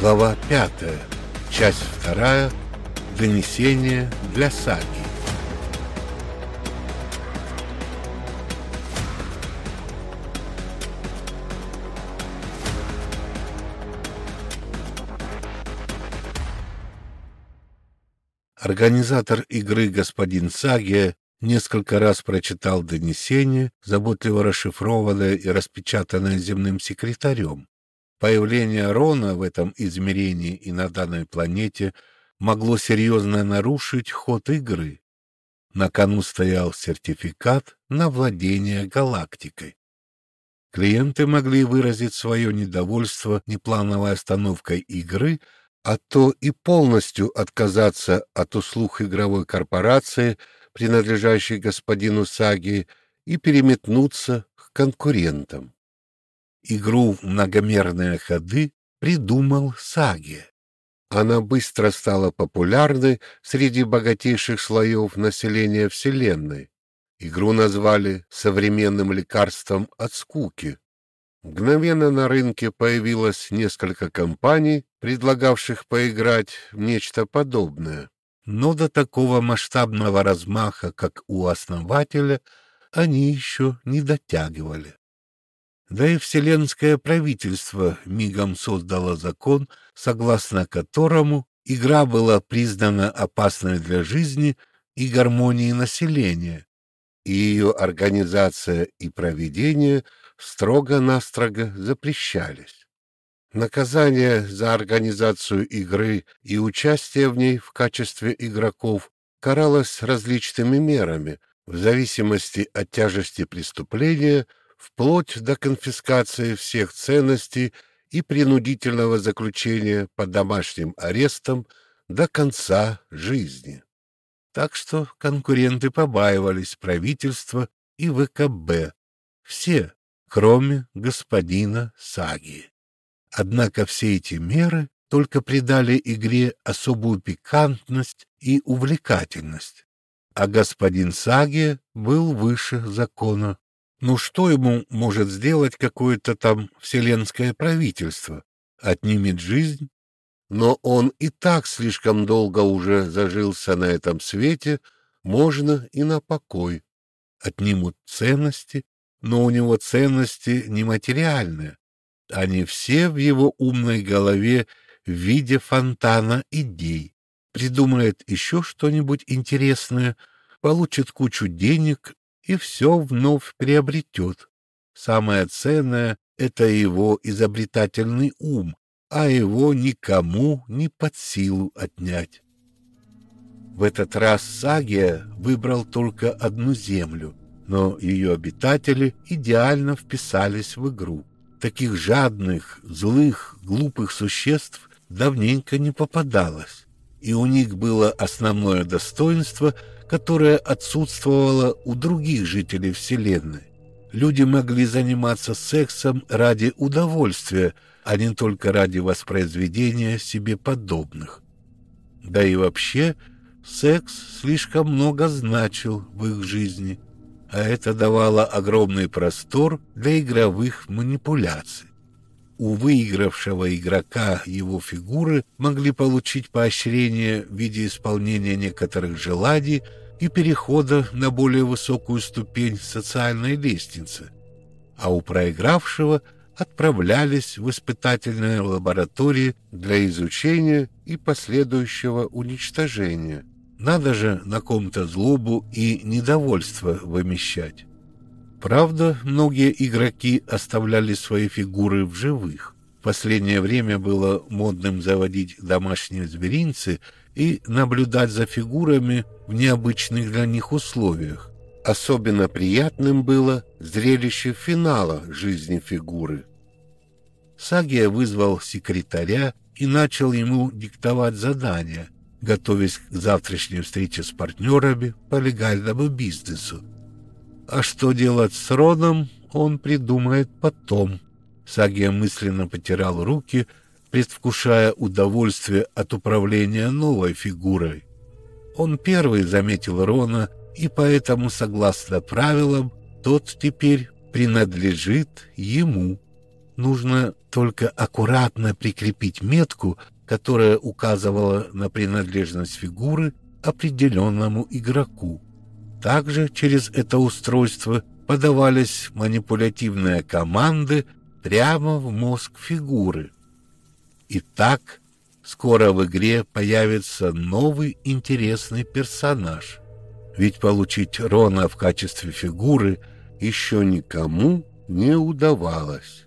Глава 5. Часть 2. Донесение для саги. Организатор игры господин Сагия несколько раз прочитал донесение, заботливо расшифрованное и распечатанное земным секретарем. Появление Рона в этом измерении и на данной планете могло серьезно нарушить ход игры. На кону стоял сертификат на владение галактикой. Клиенты могли выразить свое недовольство неплановой остановкой игры, а то и полностью отказаться от услуг игровой корпорации, принадлежащей господину Саги, и переметнуться к конкурентам. Игру в многомерные ходы придумал Саги. Она быстро стала популярной среди богатейших слоев населения Вселенной. Игру назвали современным лекарством от скуки. Мгновенно на рынке появилось несколько компаний, предлагавших поиграть в нечто подобное. Но до такого масштабного размаха, как у основателя, они еще не дотягивали. Да и вселенское правительство мигом создало закон, согласно которому игра была признана опасной для жизни и гармонии населения, и ее организация и проведение строго-настрого запрещались. Наказание за организацию игры и участие в ней в качестве игроков каралось различными мерами в зависимости от тяжести преступления, вплоть до конфискации всех ценностей и принудительного заключения под домашним арестом до конца жизни. Так что конкуренты побаивались правительства и ВКБ. Все, кроме господина Саги. Однако все эти меры только придали игре особую пикантность и увлекательность. А господин Саги был выше закона. Ну что ему может сделать какое-то там вселенское правительство? Отнимет жизнь? Но он и так слишком долго уже зажился на этом свете, можно и на покой. Отнимут ценности, но у него ценности нематериальные. Они все в его умной голове в виде фонтана идей. Придумает еще что-нибудь интересное, получит кучу денег и все вновь приобретет. Самое ценное — это его изобретательный ум, а его никому не под силу отнять. В этот раз Сагия выбрал только одну землю, но ее обитатели идеально вписались в игру. Таких жадных, злых, глупых существ давненько не попадалось, и у них было основное достоинство, которое отсутствовало у других жителей Вселенной. Люди могли заниматься сексом ради удовольствия, а не только ради воспроизведения себе подобных. Да и вообще, секс слишком много значил в их жизни – а это давало огромный простор для игровых манипуляций. У выигравшего игрока его фигуры могли получить поощрение в виде исполнения некоторых желаний и перехода на более высокую ступень социальной лестницы, а у проигравшего отправлялись в испытательные лаборатории для изучения и последующего уничтожения. Надо же на ком-то злобу и недовольство вымещать. Правда, многие игроки оставляли свои фигуры в живых. В последнее время было модным заводить домашние зверинцы и наблюдать за фигурами в необычных для них условиях. Особенно приятным было зрелище финала жизни фигуры. Сагия вызвал секретаря и начал ему диктовать задания – готовясь к завтрашней встрече с партнерами по легальному бизнесу. А что делать с Роном, он придумает потом. Сагия мысленно потирал руки, предвкушая удовольствие от управления новой фигурой. Он первый заметил Рона, и поэтому, согласно правилам, тот теперь принадлежит ему. нужно только аккуратно прикрепить метку, которая указывала на принадлежность фигуры определенному игроку. Также через это устройство подавались манипулятивные команды прямо в мозг фигуры. Итак, скоро в игре появится новый интересный персонаж. Ведь получить Рона в качестве фигуры еще никому не удавалось.